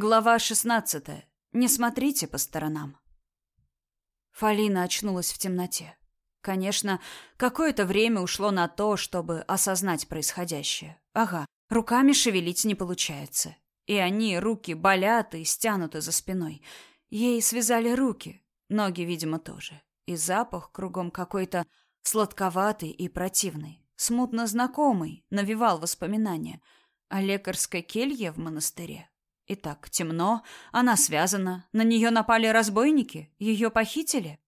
Глава 16. Не смотрите по сторонам. Фалина очнулась в темноте. Конечно, какое-то время ушло на то, чтобы осознать происходящее. Ага, руками шевелить не получается. И они, руки, болят и стянуты за спиной. Ей связали руки, ноги, видимо, тоже. И запах кругом какой-то сладковатый и противный, смутно знакомый, навевал воспоминания о лекарской келье в монастыре. Итак, темно, она связана, на нее напали разбойники, ее похитили.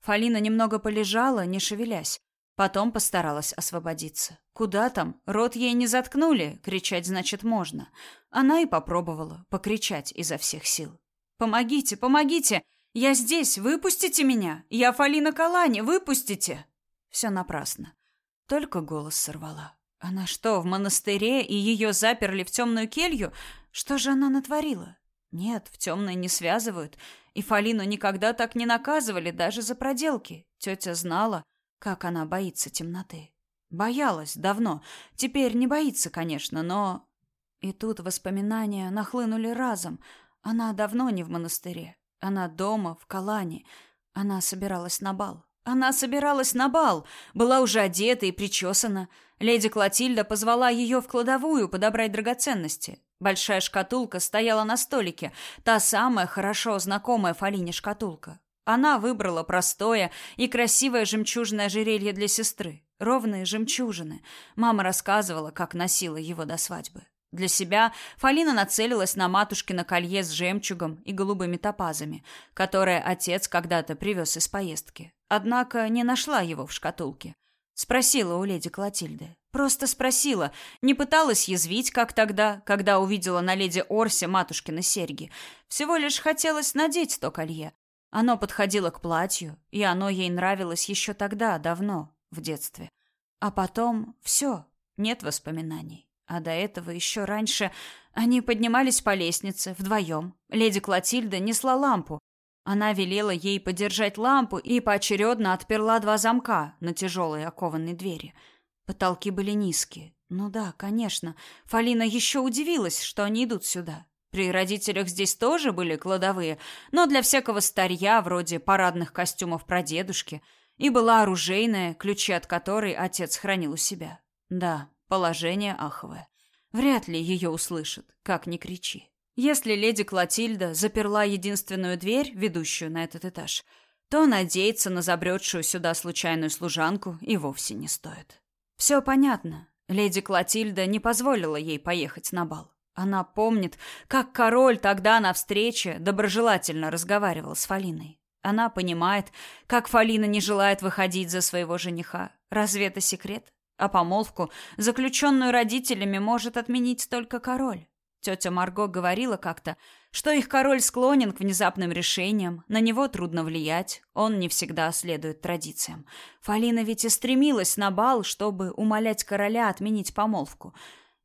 Фалина немного полежала, не шевелясь, потом постаралась освободиться. Куда там? Рот ей не заткнули, кричать значит можно. Она и попробовала покричать изо всех сил. Помогите, помогите! Я здесь, выпустите меня! Я Фалина Калани, выпустите! Все напрасно. Только голос сорвала. Она что, в монастыре и ее заперли в темную келью? Что же она натворила? Нет, в темной не связывают. И Фалину никогда так не наказывали, даже за проделки. Тетя знала, как она боится темноты. Боялась давно. Теперь не боится, конечно, но... И тут воспоминания нахлынули разом. Она давно не в монастыре. Она дома, в Калане. Она собиралась на бал. Она собиралась на бал, была уже одета и причесана. Леди Клотильда позвала ее в кладовую подобрать драгоценности. Большая шкатулка стояла на столике, та самая хорошо знакомая Фалине шкатулка. Она выбрала простое и красивое жемчужное ожерелье для сестры. Ровные жемчужины. Мама рассказывала, как носила его до свадьбы. Для себя Фалина нацелилась на матушкино колье с жемчугом и голубыми топазами, которое отец когда-то привез из поездки. Однако не нашла его в шкатулке. Спросила у леди Клотильды. Просто спросила, не пыталась язвить, как тогда, когда увидела на леди Орсе матушкины серьги. Всего лишь хотелось надеть то колье. Оно подходило к платью, и оно ей нравилось еще тогда, давно, в детстве. А потом все, нет воспоминаний. А до этого еще раньше они поднимались по лестнице вдвоем. Леди Клотильда несла лампу. Она велела ей подержать лампу и поочередно отперла два замка на тяжелой окованной двери – Потолки были низкие. Ну да, конечно. Фалина еще удивилась, что они идут сюда. При родителях здесь тоже были кладовые, но для всякого старья, вроде парадных костюмов прадедушки, и была оружейная, ключи от которой отец хранил у себя. Да, положение аховое. Вряд ли ее услышат, как ни кричи. Если леди Клотильда заперла единственную дверь, ведущую на этот этаж, то надеяться на забредшую сюда случайную служанку и вовсе не стоит. Все понятно. Леди Клотильда не позволила ей поехать на бал. Она помнит, как король тогда на встрече доброжелательно разговаривал с Фалиной. Она понимает, как Фалина не желает выходить за своего жениха. Разве это секрет? А помолвку, заключенную родителями, может отменить только король. Тетя Марго говорила как-то, что их король склонен к внезапным решениям, на него трудно влиять, он не всегда следует традициям. Фалина ведь и стремилась на бал, чтобы умолять короля отменить помолвку.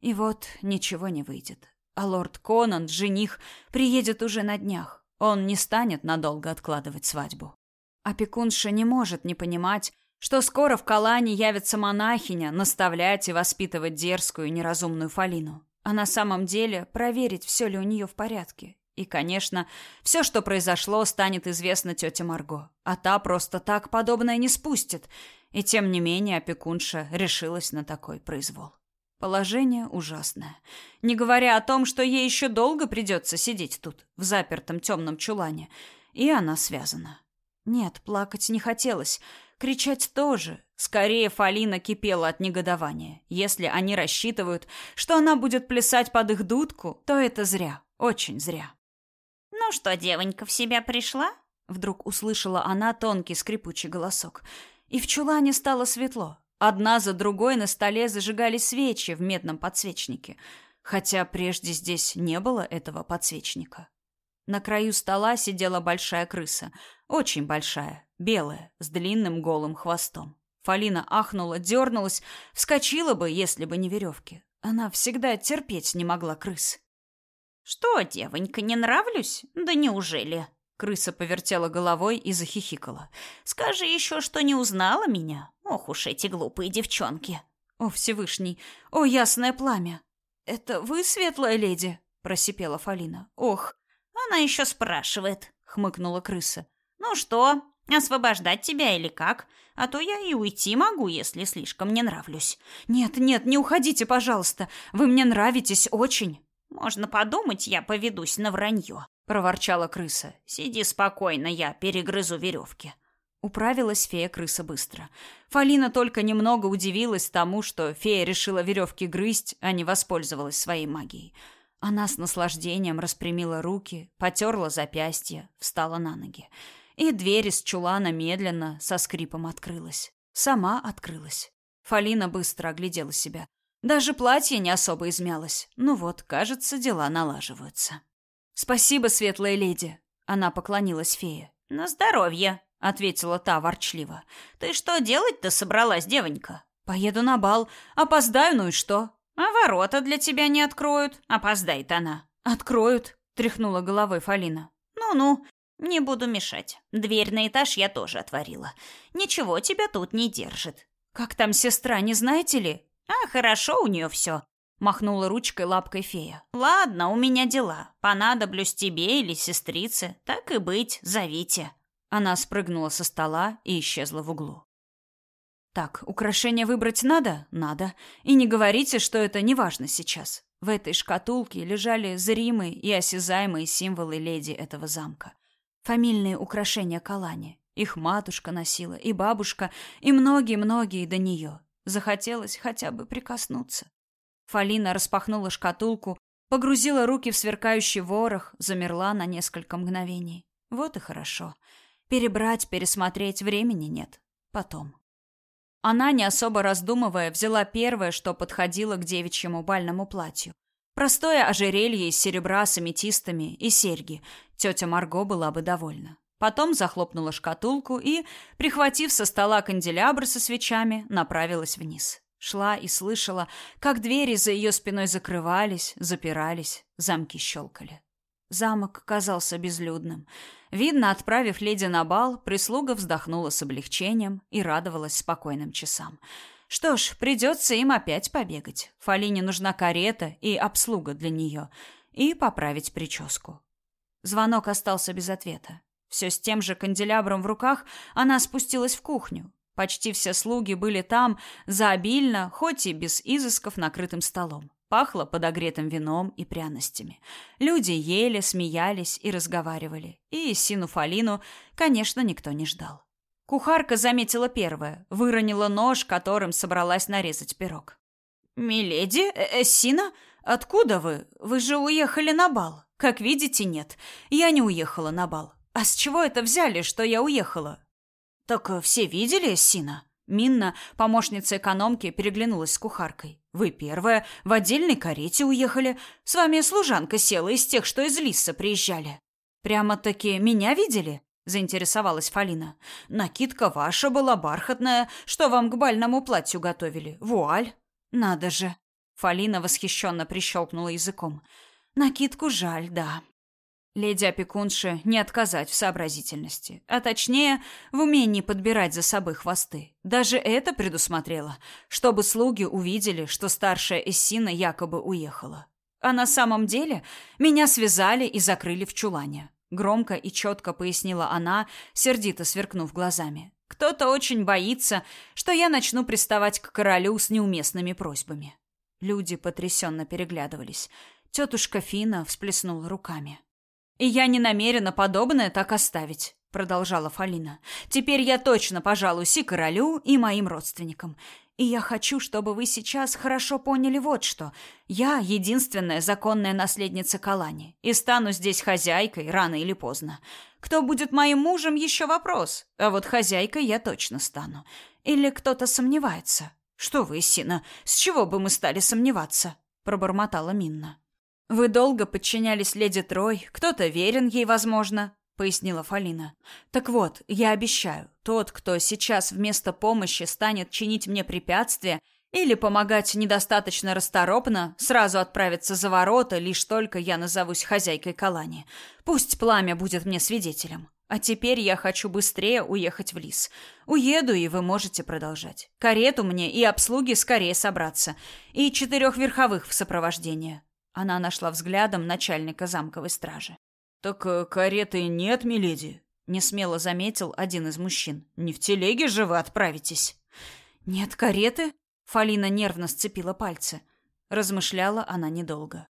И вот ничего не выйдет. А лорд Конан, жених, приедет уже на днях. Он не станет надолго откладывать свадьбу. Опекунша не может не понимать, что скоро в Калане явится монахиня наставлять и воспитывать дерзкую неразумную Фалину а на самом деле проверить, все ли у нее в порядке. И, конечно, все, что произошло, станет известно тете Марго. А та просто так подобное не спустит. И тем не менее опекунша решилась на такой произвол. Положение ужасное. Не говоря о том, что ей еще долго придется сидеть тут, в запертом темном чулане. И она связана. Нет, плакать не хотелось. Кричать тоже. Скорее, Фалина кипела от негодования. Если они рассчитывают, что она будет плясать под их дудку, то это зря. Очень зря. «Ну что, девонька, в себя пришла?» Вдруг услышала она тонкий скрипучий голосок. И в чулане стало светло. Одна за другой на столе зажигались свечи в медном подсвечнике. Хотя прежде здесь не было этого подсвечника. На краю стола сидела большая крыса. Очень большая, белая, с длинным голым хвостом. Фалина ахнула, дернулась, вскочила бы, если бы не веревки. Она всегда терпеть не могла крыс. «Что, девонька, не нравлюсь? Да неужели?» Крыса повертела головой и захихикала. «Скажи еще, что не узнала меня? Ох уж эти глупые девчонки!» «О, Всевышний! О, ясное пламя! Это вы, светлая леди?» просипела Фалина. Ох, она еще спрашивает, хмыкнула крыса. Ну что, освобождать тебя или как? А то я и уйти могу, если слишком не нравлюсь. Нет, нет, не уходите, пожалуйста. Вы мне нравитесь очень. Можно подумать, я поведусь на вранье, проворчала крыса. Сиди спокойно, я перегрызу веревки. Управилась фея-крыса быстро. Фалина только немного удивилась тому, что фея решила веревки грызть, а не воспользовалась своей магией. Она с наслаждением распрямила руки, потерла запястья, встала на ноги. И дверь из чулана медленно, со скрипом открылась. Сама открылась. Фалина быстро оглядела себя. Даже платье не особо измялось. Ну вот, кажется, дела налаживаются. «Спасибо, светлая леди!» Она поклонилась фее. «На здоровье!» — ответила та ворчливо. «Ты что делать-то собралась, девонька?» «Поеду на бал. Опоздаю, ну и что?» «А ворота для тебя не откроют?» Опоздает она. «Откроют», — тряхнула головой Фалина. «Ну-ну, не буду мешать. Дверь на этаж я тоже отворила. Ничего тебя тут не держит». «Как там сестра, не знаете ли?» «А, хорошо у нее все», — махнула ручкой лапкой фея. «Ладно, у меня дела. Понадоблюсь тебе или сестрице. Так и быть, зовите». Она спрыгнула со стола и исчезла в углу. Так, украшения выбрать надо? Надо. И не говорите, что это не важно сейчас. В этой шкатулке лежали зримые и осязаемые символы леди этого замка. Фамильные украшения Калани. Их матушка носила, и бабушка, и многие-многие до нее. Захотелось хотя бы прикоснуться. Фалина распахнула шкатулку, погрузила руки в сверкающий ворох, замерла на несколько мгновений. Вот и хорошо. Перебрать, пересмотреть времени нет. Потом. Она, не особо раздумывая, взяла первое, что подходило к девичьему бальному платью. Простое ожерелье из серебра с аметистами и серьги. Тетя Марго была бы довольна. Потом захлопнула шкатулку и, прихватив со стола канделябр со свечами, направилась вниз. Шла и слышала, как двери за ее спиной закрывались, запирались, замки щелкали. Замок казался безлюдным. Видно, отправив леди на бал, прислуга вздохнула с облегчением и радовалась спокойным часам. Что ж, придется им опять побегать. Фалине нужна карета и обслуга для нее. И поправить прическу. Звонок остался без ответа. Все с тем же канделябром в руках она спустилась в кухню. Почти все слуги были там, за обильно, хоть и без изысков, накрытым столом. Пахло подогретым вином и пряностями. Люди ели, смеялись и разговаривали. И Сину Фалину, конечно, никто не ждал. Кухарка заметила первое, выронила нож, которым собралась нарезать пирог. «Миледи? Э, э? Откуда вы? Вы же уехали на бал. Как видите, нет. Я не уехала на бал. А с чего это взяли, что я уехала?» «Так все видели, Сина?» Минна, помощница экономки, переглянулась с кухаркой. «Вы первая, в отдельной карете уехали. С вами служанка села из тех, что из Лисса приезжали». «Прямо-таки меня видели?» — заинтересовалась Фалина. «Накидка ваша была бархатная, что вам к бальному платью готовили. Вуаль». «Надо же!» — Фалина восхищенно прищелкнула языком. «Накидку жаль, да. Леди опекунше не отказать в сообразительности, а точнее, в умении подбирать за собой хвосты. Даже это предусмотрела, чтобы слуги увидели, что старшая Эссина якобы уехала. А на самом деле меня связали и закрыли в чулане. Громко и четко пояснила она, сердито сверкнув глазами. Кто-то очень боится, что я начну приставать к королю с неуместными просьбами. Люди потрясенно переглядывались. Тетушка Фина всплеснула руками. И я не намерена подобное так оставить, продолжала Фалина. Теперь я точно пожалуюсь и королю, и моим родственникам. И я хочу, чтобы вы сейчас хорошо поняли вот что. Я единственная законная наследница Калани и стану здесь хозяйкой рано или поздно. Кто будет моим мужем еще вопрос. А вот хозяйкой я точно стану. Или кто-то сомневается? Что вы, Сина, с чего бы мы стали сомневаться? пробормотала Минна. Вы долго подчинялись леди Трой, кто-то верен ей, возможно, пояснила Фалина. Так вот, я обещаю, тот, кто сейчас вместо помощи станет чинить мне препятствия или помогать недостаточно расторопно, сразу отправится за ворота, лишь только я назовусь хозяйкой Калани. Пусть пламя будет мне свидетелем. А теперь я хочу быстрее уехать в лис. Уеду, и вы можете продолжать. Карету мне и обслуги скорее собраться. И четырех верховых в сопровождение. Она нашла взглядом начальника замковой стражи. «Так э, кареты нет, миледи?» — несмело заметил один из мужчин. «Не в телеге же вы отправитесь?» «Нет кареты?» — Фалина нервно сцепила пальцы. Размышляла она недолго.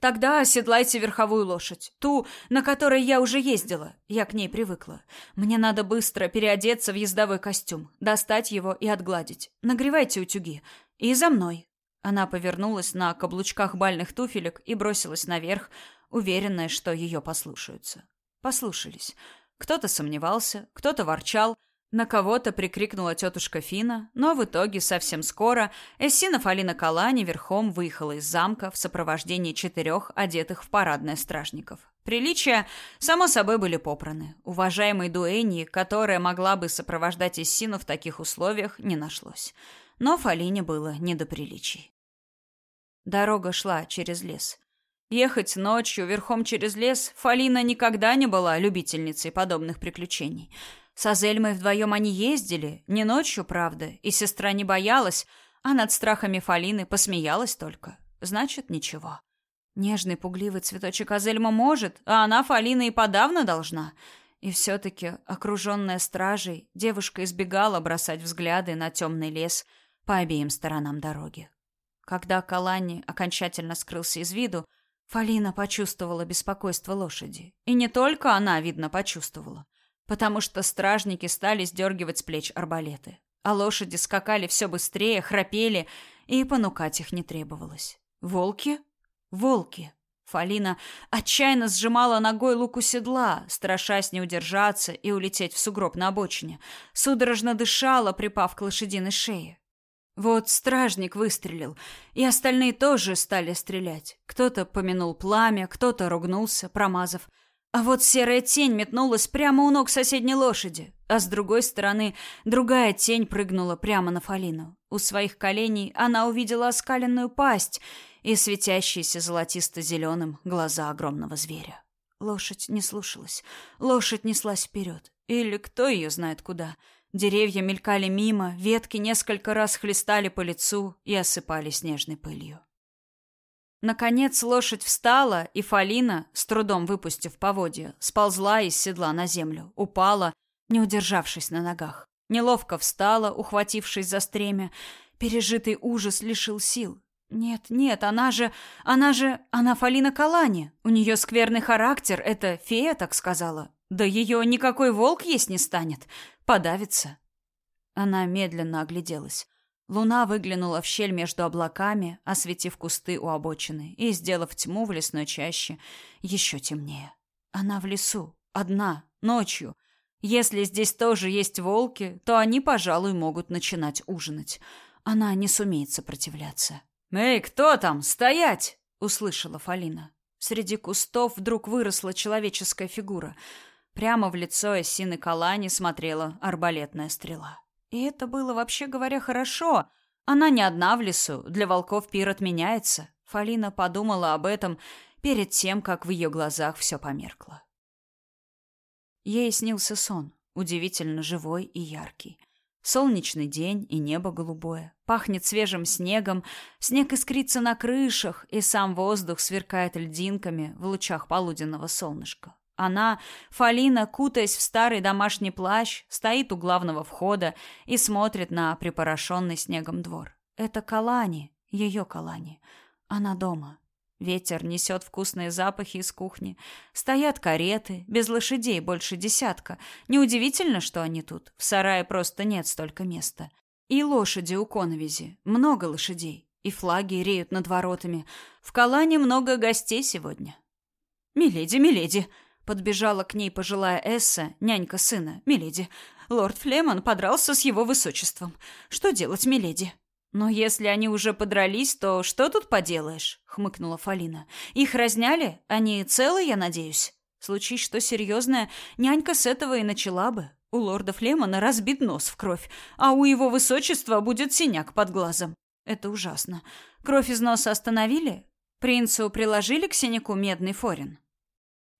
Тогда оседлайте верховую лошадь, ту, на которой я уже ездила. Я к ней привыкла. Мне надо быстро переодеться в ездовой костюм, достать его и отгладить. Нагревайте утюги. И за мной. Она повернулась на каблучках бальных туфелек и бросилась наверх, уверенная, что ее послушаются. Послушались. Кто-то сомневался, кто-то ворчал, на кого-то прикрикнула тетушка Фина, но в итоге совсем скоро Эссина Фалина Калани верхом выехала из замка в сопровождении четырех одетых в парадное стражников. Приличия, само собой, были попраны. Уважаемой дуэньи, которая могла бы сопровождать Эссину в таких условиях, не нашлось. Но Фалине было не до приличий. Дорога шла через лес. Ехать ночью верхом через лес Фалина никогда не была любительницей подобных приключений – с Азельмой вдвоем они ездили, не ночью, правда, и сестра не боялась, а над страхами Фалины посмеялась только. Значит, ничего. Нежный пугливый цветочек Азельма может, а она Фалина и подавно должна. И все-таки, окруженная стражей, девушка избегала бросать взгляды на темный лес по обеим сторонам дороги. Когда Калани окончательно скрылся из виду, Фалина почувствовала беспокойство лошади. И не только она, видно, почувствовала потому что стражники стали сдергивать с плеч арбалеты. А лошади скакали все быстрее, храпели, и понукать их не требовалось. Волки? Волки. Фалина отчаянно сжимала ногой луку седла, страшась не удержаться и улететь в сугроб на обочине. Судорожно дышала, припав к лошадиной шее. Вот стражник выстрелил, и остальные тоже стали стрелять. Кто-то помянул пламя, кто-то ругнулся, промазав. А вот серая тень метнулась прямо у ног соседней лошади, а с другой стороны другая тень прыгнула прямо на Фалину. У своих коленей она увидела оскаленную пасть и светящиеся золотисто-зеленым глаза огромного зверя. Лошадь не слушалась. Лошадь неслась вперед. Или кто ее знает куда. Деревья мелькали мимо, ветки несколько раз хлестали по лицу и осыпали снежной пылью. Наконец лошадь встала, и Фалина, с трудом выпустив поводья, сползла из седла на землю, упала, не удержавшись на ногах. Неловко встала, ухватившись за стремя. Пережитый ужас лишил сил. Нет, нет, она же... Она же... Она Фалина Калани. У нее скверный характер, это фея так сказала. Да ее никакой волк есть не станет. Подавится. Она медленно огляделась. Луна выглянула в щель между облаками, осветив кусты у обочины и сделав тьму в лесной чаще еще темнее. Она в лесу, одна, ночью. Если здесь тоже есть волки, то они, пожалуй, могут начинать ужинать. Она не сумеет сопротивляться. «Эй, кто там? Стоять!» — услышала Фалина. Среди кустов вдруг выросла человеческая фигура. Прямо в лицо Эссины Калани смотрела арбалетная стрела. И это было, вообще говоря, хорошо. Она не одна в лесу, для волков пир отменяется. Фалина подумала об этом перед тем, как в ее глазах все померкло. Ей снился сон, удивительно живой и яркий. Солнечный день и небо голубое. Пахнет свежим снегом, снег искрится на крышах, и сам воздух сверкает льдинками в лучах полуденного солнышка. Она, Фалина, кутаясь в старый домашний плащ, стоит у главного входа и смотрит на припорошенный снегом двор. Это Калани, ее Калани. Она дома. Ветер несет вкусные запахи из кухни. Стоят кареты, без лошадей больше десятка. Неудивительно, что они тут. В сарае просто нет столько места. И лошади у коновизи. Много лошадей. И флаги реют над воротами. В Калане много гостей сегодня. «Миледи, миледи!» Подбежала к ней пожилая Эсса, нянька сына, Миледи. Лорд Флемон подрался с его высочеством. Что делать, Миледи? «Но если они уже подрались, то что тут поделаешь?» — хмыкнула Фалина. «Их разняли? Они целы, я надеюсь?» Случись что серьезное, нянька с этого и начала бы. У лорда Флемона разбит нос в кровь, а у его высочества будет синяк под глазом. Это ужасно. Кровь из носа остановили? Принцу приложили к синяку медный форин?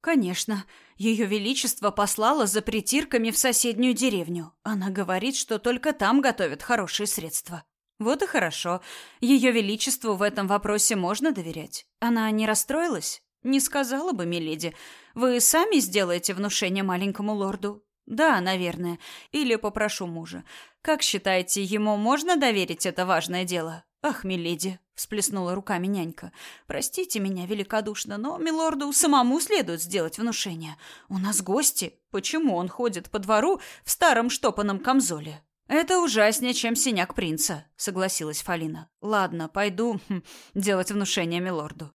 Конечно, ее величество послало за притирками в соседнюю деревню. Она говорит, что только там готовят хорошие средства. Вот и хорошо. Ее величеству в этом вопросе можно доверять. Она не расстроилась? Не сказала бы, миледи. Вы сами сделаете внушение маленькому лорду? Да, наверное. Или попрошу мужа. Как считаете, ему можно доверить это важное дело? Ах, миледи, всплеснула руками нянька. Простите меня великодушно, но милорду самому следует сделать внушение. У нас гости. Почему он ходит по двору в старом штопанном камзоле? Это ужаснее, чем синяк принца, согласилась Фалина. Ладно, пойду хм, делать внушение милорду.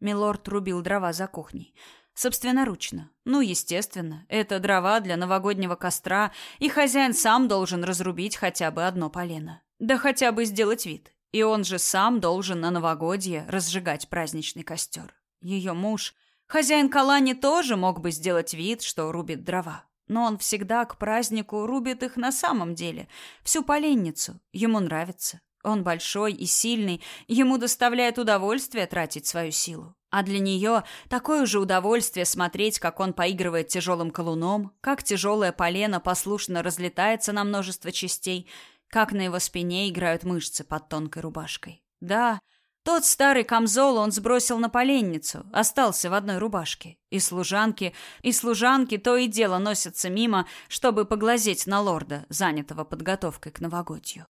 Милорд рубил дрова за кухней. Собственноручно. Ну, естественно, это дрова для новогоднего костра, и хозяин сам должен разрубить хотя бы одно полено. Да хотя бы сделать вид. И он же сам должен на новогодье разжигать праздничный костер. Ее муж, хозяин Калани, тоже мог бы сделать вид, что рубит дрова. Но он всегда к празднику рубит их на самом деле. Всю поленницу. Ему нравится. Он большой и сильный, ему доставляет удовольствие тратить свою силу. А для нее такое же удовольствие смотреть, как он поигрывает тяжелым колуном, как тяжелое полено послушно разлетается на множество частей, как на его спине играют мышцы под тонкой рубашкой. Да, тот старый камзол он сбросил на поленницу, остался в одной рубашке. И служанки, и служанки то и дело носятся мимо, чтобы поглазеть на лорда, занятого подготовкой к новогодью.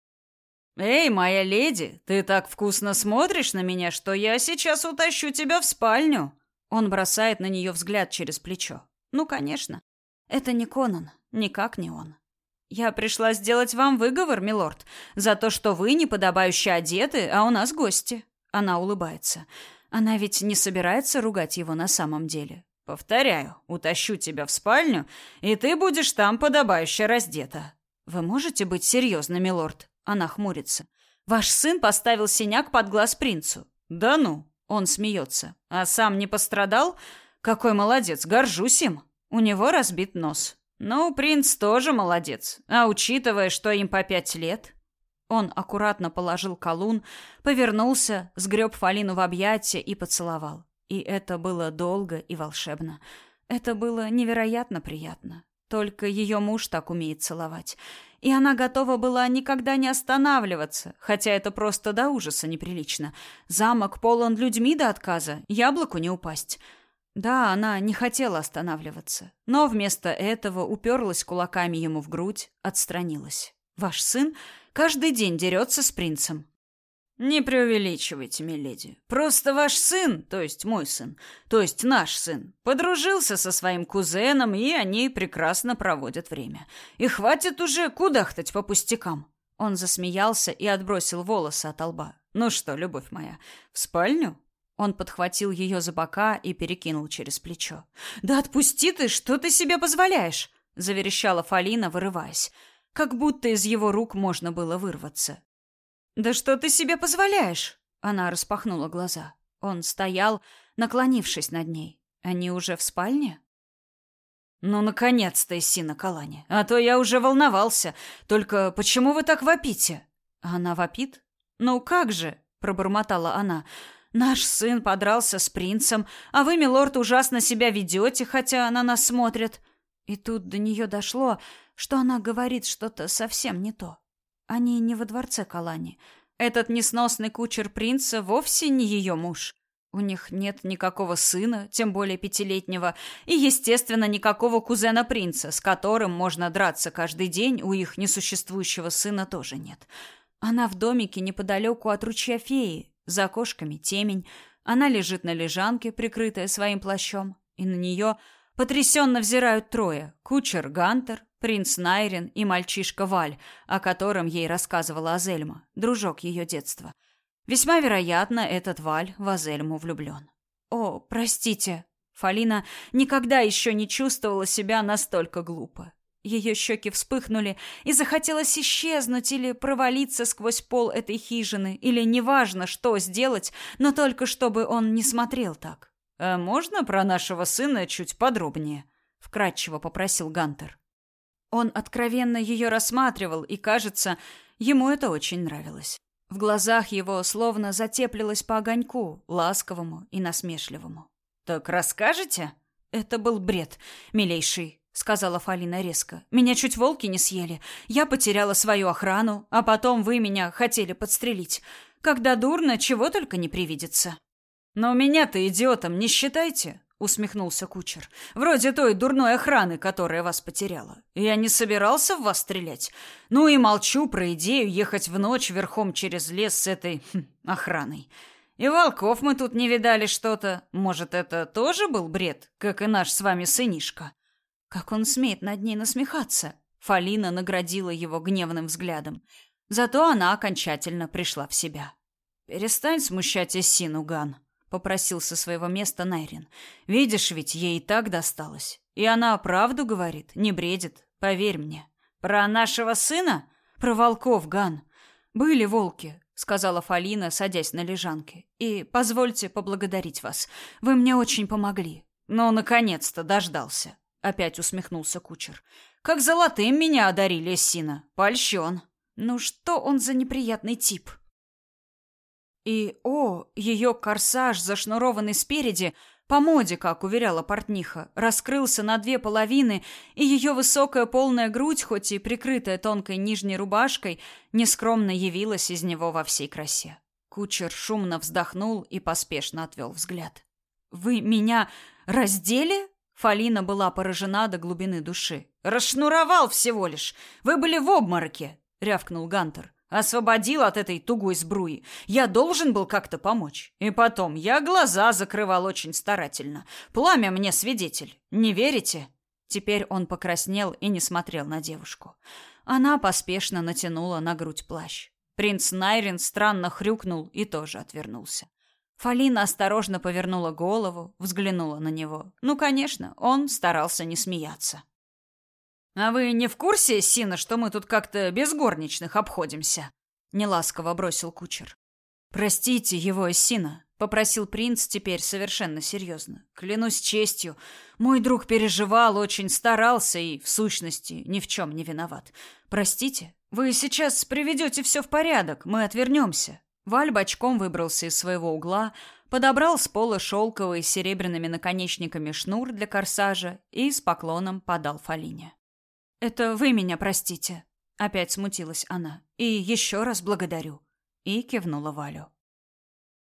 «Эй, моя леди, ты так вкусно смотришь на меня, что я сейчас утащу тебя в спальню!» Он бросает на нее взгляд через плечо. «Ну, конечно. Это не Конан. Никак не он. Я пришла сделать вам выговор, милорд, за то, что вы неподобающе одеты, а у нас гости». Она улыбается. Она ведь не собирается ругать его на самом деле. «Повторяю, утащу тебя в спальню, и ты будешь там подобающе раздета». «Вы можете быть серьезны, милорд?» Она хмурится. Ваш сын поставил синяк под глаз принцу. Да ну, он смеется. А сам не пострадал? Какой молодец, горжусь им. У него разбит нос. Ну, принц тоже молодец. А учитывая, что им по пять лет... Он аккуратно положил колун, повернулся, сгреб Фалину в объятия и поцеловал. И это было долго и волшебно. Это было невероятно приятно. Только ее муж так умеет целовать. И она готова была никогда не останавливаться, хотя это просто до ужаса неприлично. Замок полон людьми до отказа, яблоку не упасть. Да, она не хотела останавливаться, но вместо этого уперлась кулаками ему в грудь, отстранилась. Ваш сын каждый день дерется с принцем. Не преувеличивайте, миледи. Просто ваш сын, то есть мой сын, то есть наш сын, подружился со своим кузеном, и они прекрасно проводят время. И хватит уже кудахтать по пустякам. Он засмеялся и отбросил волосы от лба. Ну что, любовь моя, в спальню? Он подхватил ее за бока и перекинул через плечо. Да отпусти ты, что ты себе позволяешь? заверещала Фалина, вырываясь. Как будто из его рук можно было вырваться. «Да что ты себе позволяешь?» Она распахнула глаза. Он стоял, наклонившись над ней. Они уже в спальне? «Ну, наконец-то, Исина Калани. А то я уже волновался. Только почему вы так вопите?» Она вопит? «Ну как же?» — пробормотала она. «Наш сын подрался с принцем, а вы, милорд, ужасно себя ведете, хотя на нас смотрят». И тут до нее дошло, что она говорит что-то совсем не то. Они не во дворце Калани. Этот несносный кучер принца вовсе не ее муж. У них нет никакого сына, тем более пятилетнего, и, естественно, никакого кузена принца, с которым можно драться каждый день, у их несуществующего сына тоже нет. Она в домике неподалеку от ручья феи, за окошками темень. Она лежит на лежанке, прикрытая своим плащом, и на нее потрясенно взирают трое — кучер Гантер, принц Найрин и мальчишка Валь, о котором ей рассказывала Азельма, дружок ее детства. Весьма вероятно, этот Валь в Азельму влюблен. О, простите. Фалина никогда еще не чувствовала себя настолько глупо. Ее щеки вспыхнули, и захотелось исчезнуть или провалиться сквозь пол этой хижины, или неважно, что сделать, но только чтобы он не смотрел так. «А можно про нашего сына чуть подробнее?» — вкратчиво попросил Гантер. Он откровенно ее рассматривал, и, кажется, ему это очень нравилось. В глазах его словно затеплилось по огоньку, ласковому и насмешливому. «Так расскажете?» «Это был бред, милейший», — сказала Фалина резко. Меня чуть волки не съели. Я потеряла свою охрану, а потом вы меня хотели подстрелить. Когда дурно, чего только не привидится. Но меня-то идиотом не считайте, усмехнулся кучер. Вроде той дурной охраны, которая вас потеряла. Я не собирался в вас стрелять. Ну и молчу про идею ехать в ночь верхом через лес с этой хм, охраной. И волков мы тут не видали что-то. Может, это тоже был бред, как и наш с вами сынишка? Как он смеет над ней насмехаться? Фалина наградила его гневным взглядом. Зато она окончательно пришла в себя. Перестань смущать Эссину, Ган попросил со своего места Найрин. Видишь, ведь ей и так досталось. И она правду говорит, не бредит, поверь мне. Про нашего сына, про волков, Ган. Были волки, сказала Фалина, садясь на лежанке. И позвольте поблагодарить вас. Вы мне очень помогли. Ну, наконец-то дождался. Опять усмехнулся кучер. Как золотым меня одарили, Сина. Польщен. Ну что он за неприятный тип? И, о, ее корсаж, зашнурованный спереди, по моде, как уверяла портниха, раскрылся на две половины, и ее высокая полная грудь, хоть и прикрытая тонкой нижней рубашкой, нескромно явилась из него во всей красе. Кучер шумно вздохнул и поспешно отвел взгляд. «Вы меня раздели?» Фалина была поражена до глубины души. «Расшнуровал всего лишь! Вы были в обмороке!» — рявкнул Гантер. Освободил от этой тугой сбруи. Я должен был как-то помочь. И потом, я глаза закрывал очень старательно. Пламя мне свидетель. Не верите? Теперь он покраснел и не смотрел на девушку. Она поспешно натянула на грудь плащ. Принц Найрин странно хрюкнул и тоже отвернулся. Фалина осторожно повернула голову, взглянула на него. Ну, конечно, он старался не смеяться. «А вы не в курсе, Сина, что мы тут как-то без горничных обходимся?» — неласково бросил кучер. «Простите его, Сина», — попросил принц теперь совершенно серьезно. «Клянусь честью, мой друг переживал, очень старался и, в сущности, ни в чем не виноват. Простите, вы сейчас приведете все в порядок, мы отвернемся». Валь бочком выбрался из своего угла, подобрал с пола шелковый с серебряными наконечниками шнур для корсажа и с поклоном подал Фалине. Это вы меня простите. Опять смутилась она. И еще раз благодарю. И кивнула Валю.